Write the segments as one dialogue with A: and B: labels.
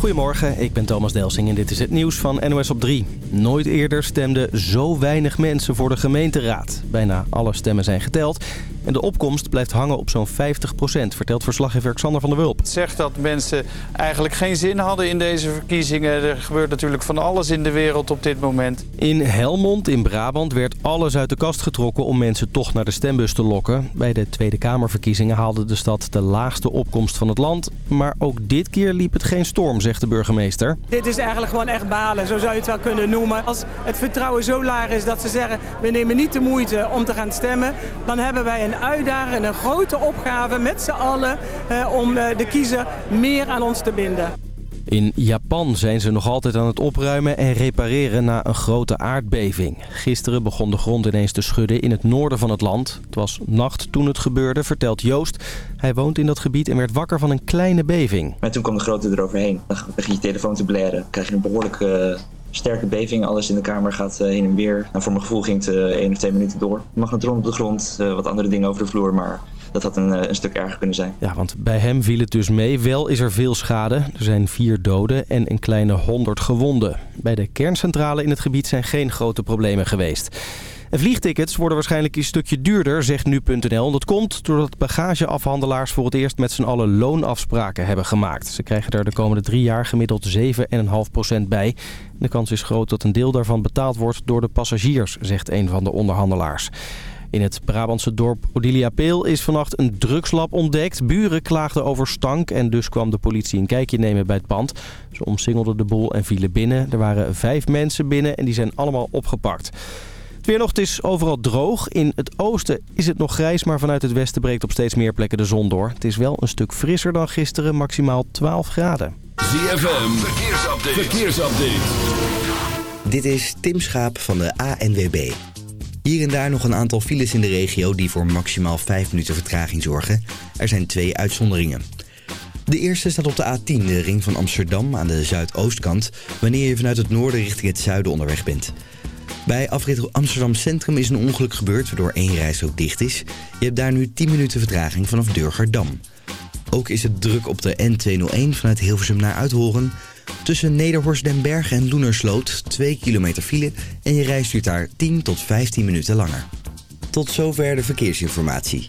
A: Goedemorgen, ik ben Thomas Delsing en dit is het nieuws van NOS op 3. Nooit eerder stemden zo weinig mensen voor de gemeenteraad. Bijna alle stemmen zijn geteld en de opkomst blijft hangen op zo'n 50% vertelt verslaggever Xander van der Wulp.
B: Het zegt dat mensen eigenlijk geen zin hadden in deze verkiezingen. Er gebeurt natuurlijk van alles in de wereld op dit moment.
A: In Helmond in Brabant werd alles uit de kast getrokken om mensen toch naar de stembus te lokken. Bij de Tweede Kamerverkiezingen haalde de stad de laagste opkomst van het land. Maar ook dit keer liep het geen storm, zegt de burgemeester.
C: Dit is eigenlijk gewoon echt balen, zo zou je het wel kunnen noemen. Als het vertrouwen zo laag is dat ze zeggen, we nemen niet de moeite om te gaan stemmen... dan hebben wij een uitdaging en een grote opgave met z'n allen eh, om eh, de kiezer meer aan ons te binden.
A: In Japan zijn ze nog altijd aan het opruimen en repareren na een grote aardbeving. Gisteren begon de grond ineens te schudden in het noorden van het land. Het was nacht toen het gebeurde, vertelt Joost. Hij woont in dat gebied en werd wakker van een kleine beving.
D: Maar toen kwam de grote eroverheen. Dan begin je telefoon te blaren. krijg je een behoorlijk uh, sterke beving. Alles in de kamer gaat uh, heen en weer. En voor mijn gevoel ging het uh, één of twee minuten door. Magnetron op de grond, wat andere dingen over de vloer, maar dat had een, een, stuk erger kunnen zijn.
A: Ja, want bij hem viel het dus mee. Wel is er veel schade. Er zijn vier doden en een kleine honderd gewonden. Bij de kerncentrale in het gebied zijn geen grote problemen geweest. Vliegtickets worden waarschijnlijk een stukje duurder, zegt nu.nl. Dat komt doordat bagageafhandelaars voor het eerst met z'n allen loonafspraken hebben gemaakt. Ze krijgen er de komende drie jaar gemiddeld 7,5% bij. De kans is groot dat een deel daarvan betaald wordt door de passagiers, zegt een van de onderhandelaars. In het Brabantse dorp Odilia Peel is vannacht een drugslab ontdekt. Buren klaagden over stank en dus kwam de politie een kijkje nemen bij het pand. Ze omsingelden de boel en vielen binnen. Er waren vijf mensen binnen en die zijn allemaal opgepakt. Het weer nog, het is overal droog. In het oosten is het nog grijs, maar vanuit het westen breekt op steeds meer plekken de zon door. Het is wel een stuk frisser dan gisteren, maximaal 12 graden.
E: ZFM, verkeersupdate. verkeersupdate.
F: Dit is Tim Schaap van de ANWB. Hier en daar nog een aantal files in de regio die voor maximaal 5 minuten vertraging zorgen. Er zijn twee uitzonderingen. De eerste staat op de A10, de ring van Amsterdam aan de zuidoostkant... wanneer je vanuit het noorden richting het zuiden onderweg bent. Bij afrit Amsterdam Centrum is een ongeluk gebeurd waardoor één reis ook dicht is. Je hebt daar nu 10 minuten vertraging vanaf Durgerdam. Ook is het druk op de N201 vanuit Hilversum naar Uithoren... Tussen Nederhorst den Berg en Loenersloot 2 kilometer file en je reis duurt daar 10 tot 15 minuten langer. Tot zover de verkeersinformatie.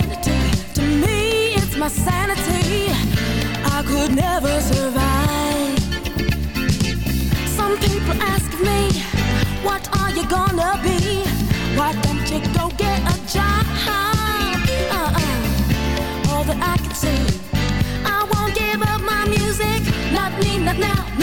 G: To me, it's my sanity. I could never survive. Some people ask
H: me, what are you gonna be? Why don't you go get a job? Uh
G: -uh. All that I can I won't give up my
H: music. Not me, not now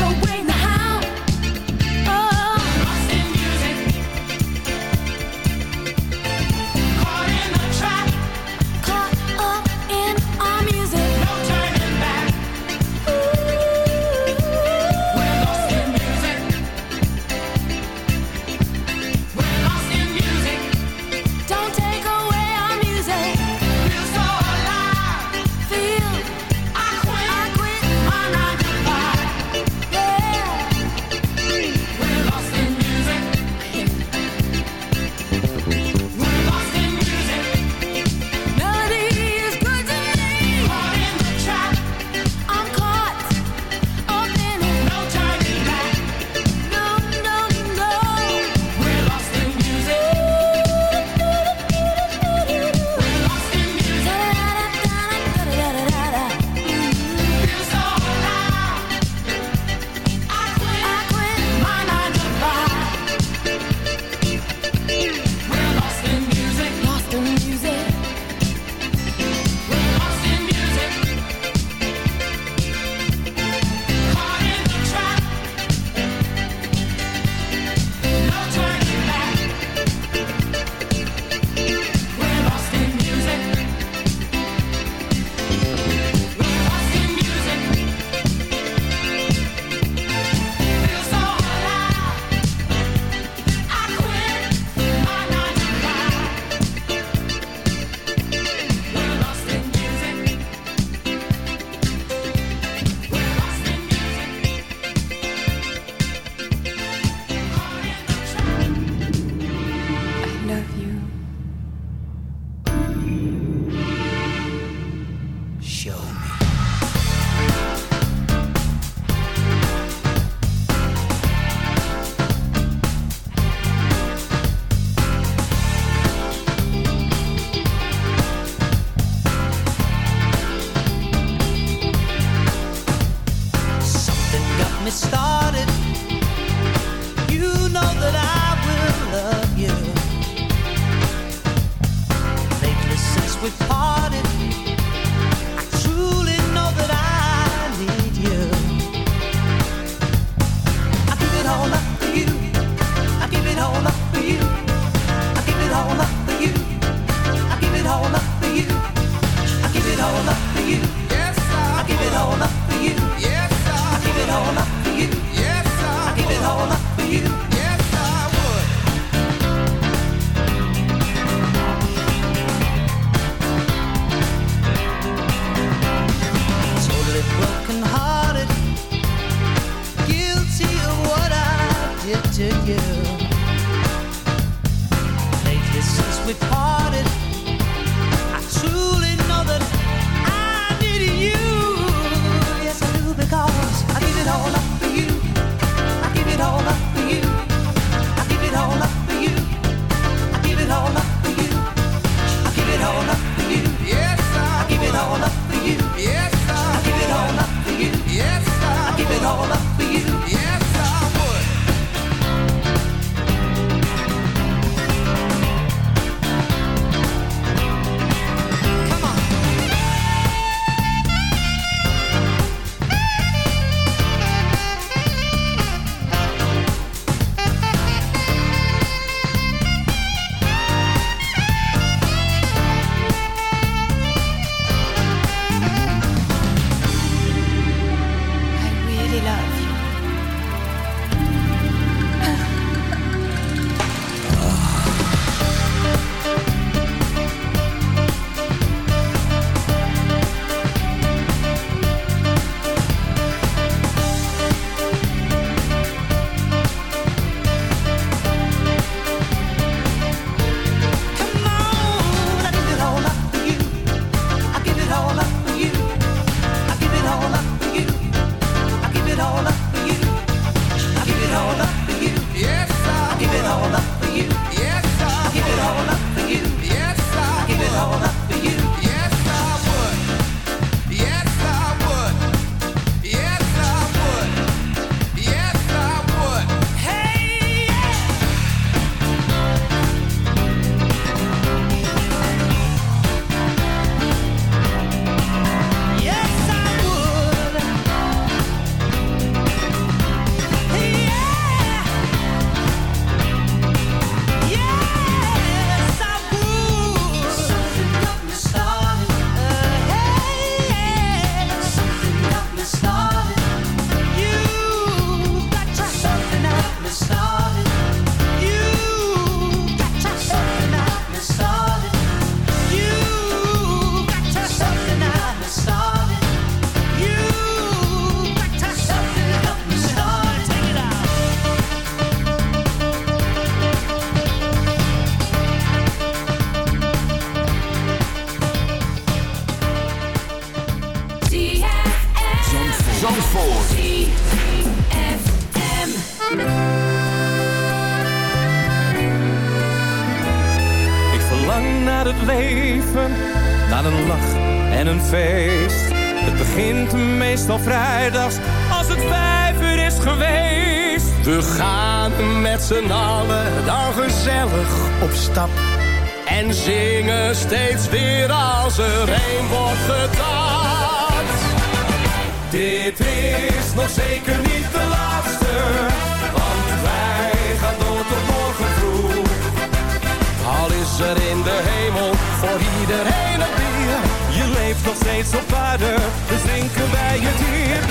H: aarde, dus wij het hier.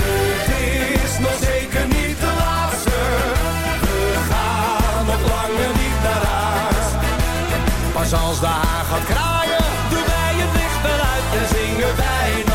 H: Dit is nog zeker niet de laatste, we gaan nog langer niet naar huis.
G: Pas als de haan gaat kraaien,
H: doen wij het licht wel uit en zingen wij nog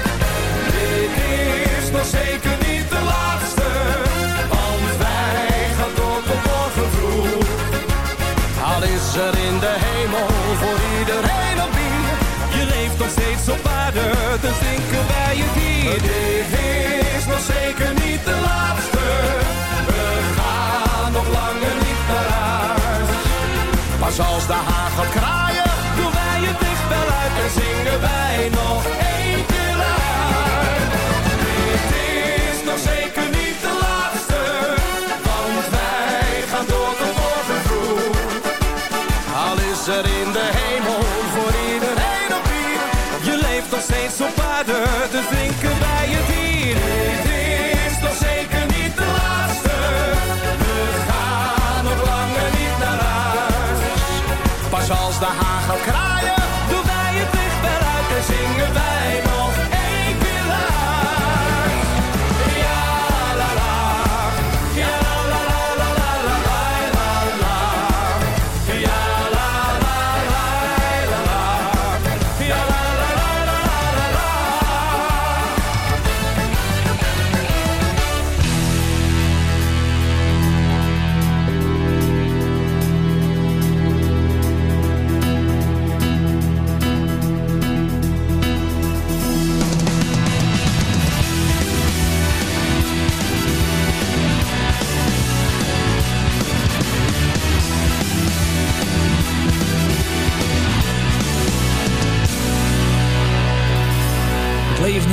H: Is nog zeker niet de laatste. Want wij gaan tot de morgen vroeg.
G: Al is er in de hemel voor iedereen op hier.
H: Je leeft nog steeds op aarde, dan drinken wij je bier. Dit is nog zeker niet de laatste. We gaan nog langer niet naar huis.
G: Pas als de haag gaat kraaien,
H: doen wij je dicht uit en zingen wij nog één.
G: Als de gaat kraaien,
H: doen wij het licht wel uit en zingen wij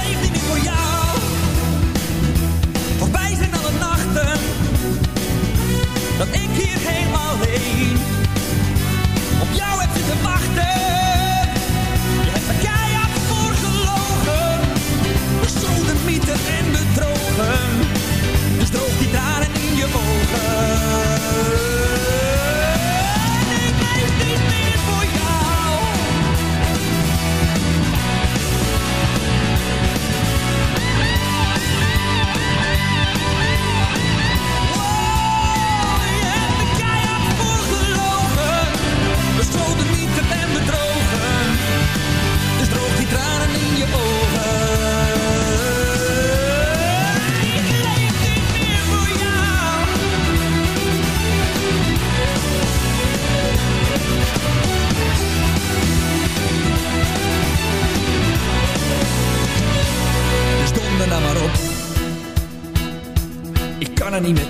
I: leefde niet voor jou. Voorbij zijn alle nachten, dat
J: ik hier helemaal alleen op jou heb zitten wachten. Je
K: hebt me keihard voor gelogen, bestolen mythen en bedrogen. Dus droog die tranen in je ogen.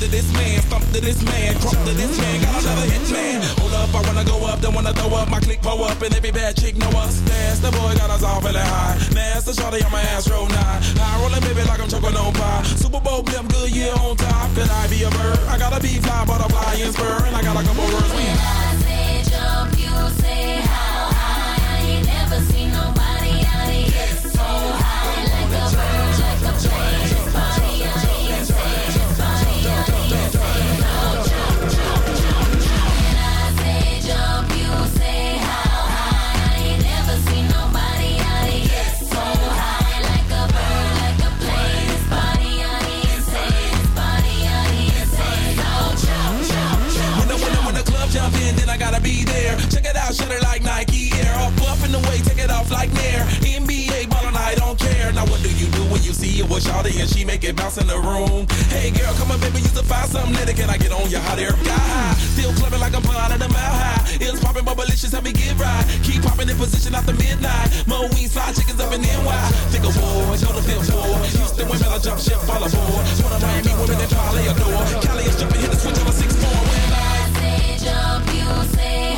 L: To this man, stump to this man, crump to this man. Got another hit man. Hold up, I wanna go up, don't wanna throw up. My click pull up, and every bad chick know us. That's the boy got us all feeling high. Nasty shawty on my ass roll nine. High rolling baby like I'm choking on pie. Super Bowl blimp, good year on top. Could I be a bird? I gotta be fly, butterfly, and spur, and I got a couple words. Check shut it like Nike Air. Up, up in the way, take it off like Nair. NBA ballin', I don't care. Now what do you do when you see it with Shawty and she make it bounce in the room? Hey girl, come on baby, you to find something later. Can I get on your hot air guy? Still clubbing like I'm of the mile high. It's popping, but malicious, help me get right. Keep popping in position after midnight. Mo wings, fly chickens up in NY. Think of war, go to fifth floor. Houston women, I jump ship, fall aboard. One of Miami women that probably adore. Cali is jumping, hit the switch on a six four. When I
M: say jump, you say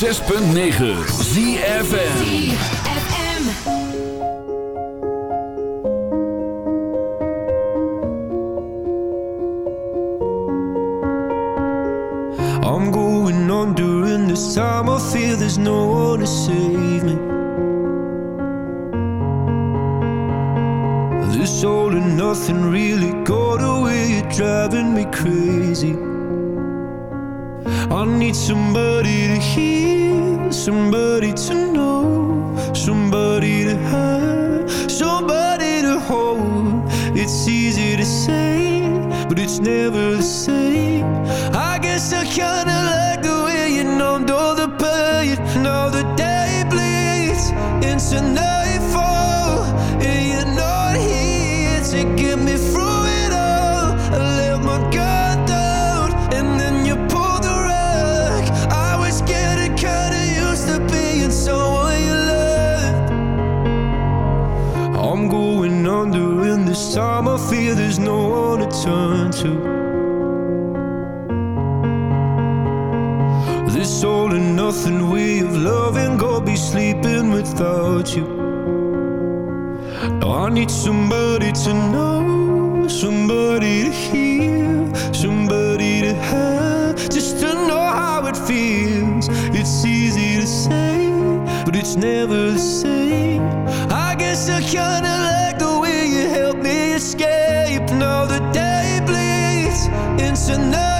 N: 106.9 ZFN Tonight.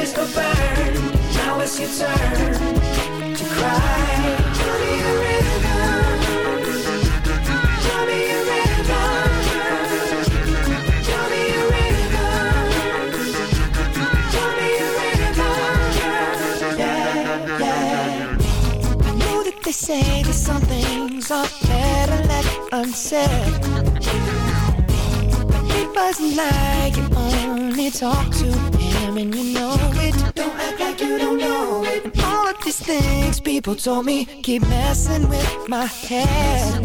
N: just the burn. Now it's your turn to cry. Tell me a me a me a me a. Yeah, yeah. I know that they say that some things are better left unsaid doesn't like you only talk to him and you know like you don't know it. And all of these things people told me keep messing with my head.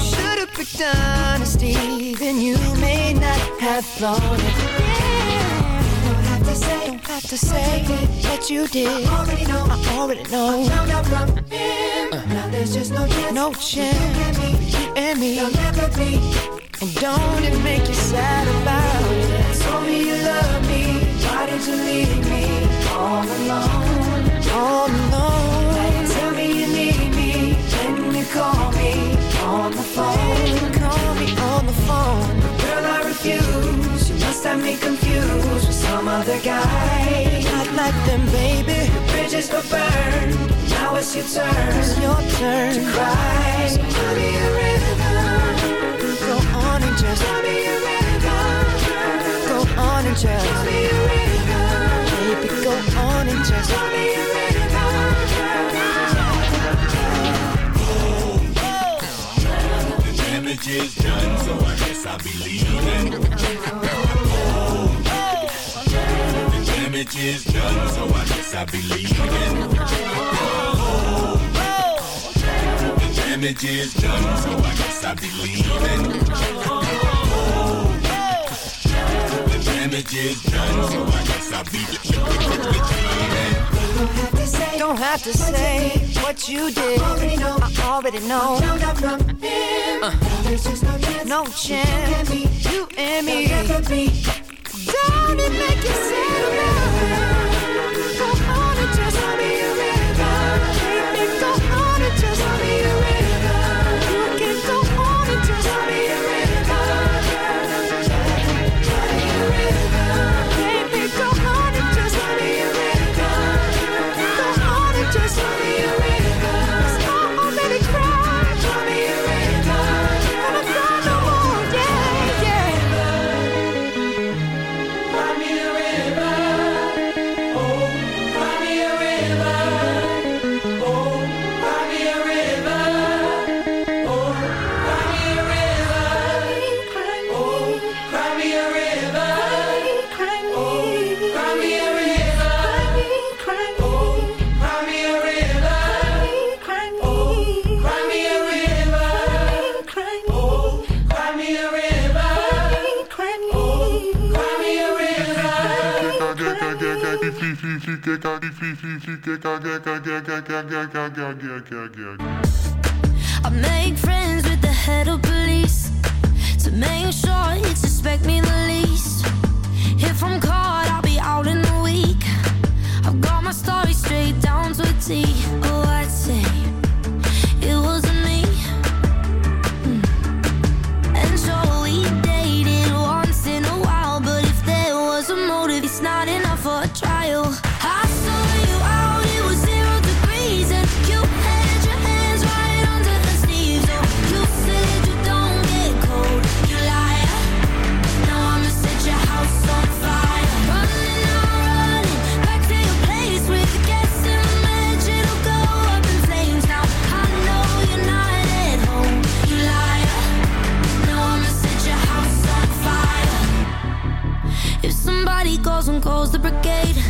E: Should've picked honesty, then you may not have thought it. Don't have to say, don't you did. I already know, I already know. I found out from him. Uh. Now there's just no chance, no chance. You and me, you and me. And don't it make you sad about it? Told me you love me other guy. Not like them, baby. The bridges were burned. Now it's your turn. It's your turn to cry. So tell me a river. Go on and just tell me a river. Go on and just tell me a river. Baby, go on and just tell me a
O: The damage is done, so I guess I'll be leaving damage is done, so I guess I believe in. The damage is done, so I guess I believe in. The damage is done, so I guess I believe in.
E: Don't have to say, what you did. I already know. Uh. There's just no chance. No chance. You and me. You and me down and make you sad about. I
P: make friends with the head of police to make sure he suspect me the least. If I'm caught, I'll be out in a week. I've got my story straight down to a T. Oh,
E: gate.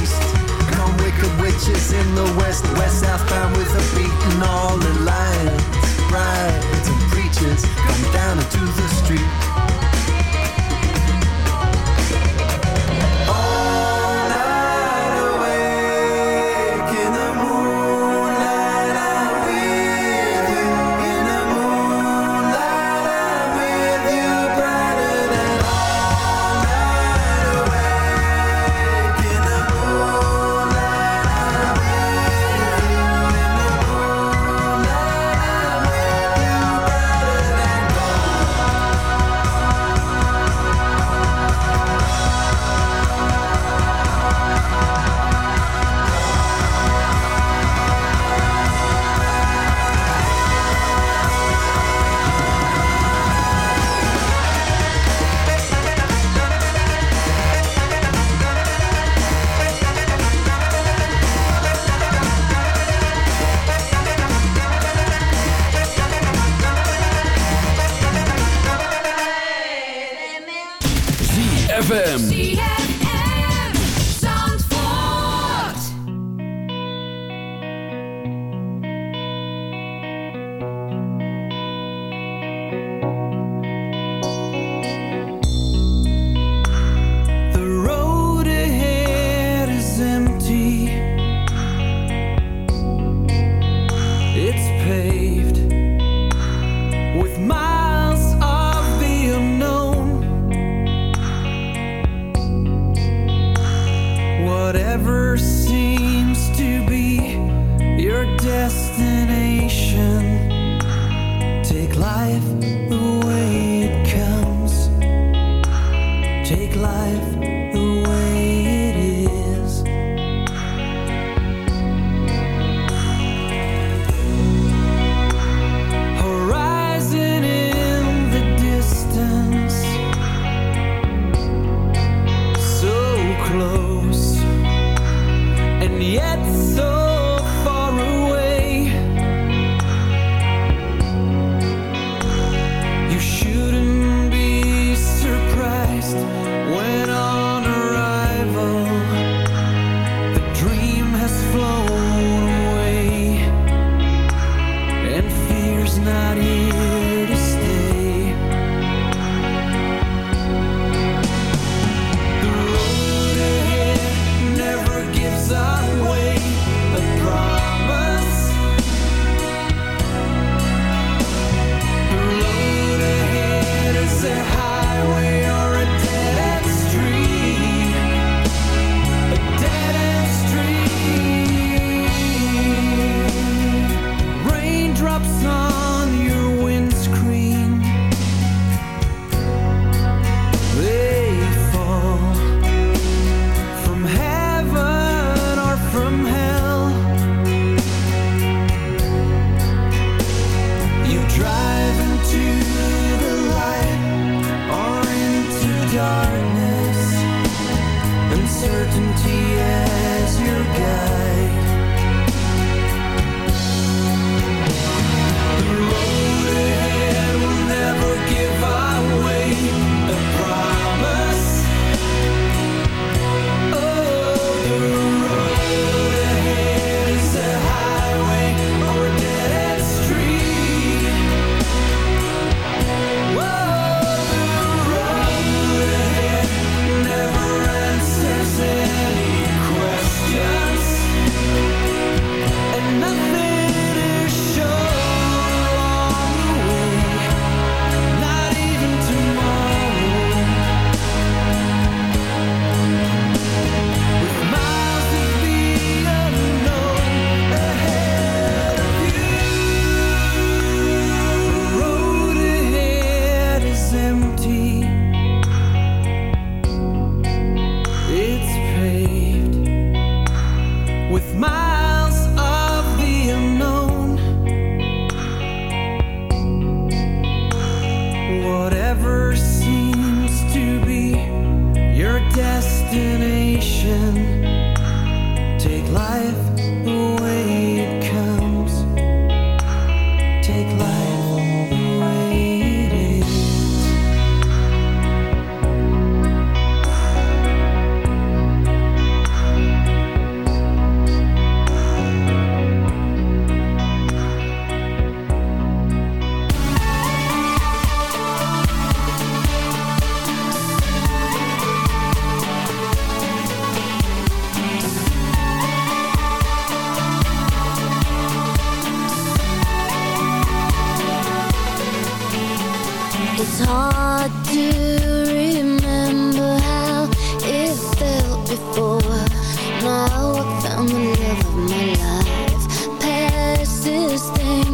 E: east. Come wicked witches in the west, west southbound with a Whatever seems to be your destination, take life
P: now I found the love of my life. Past
E: this thing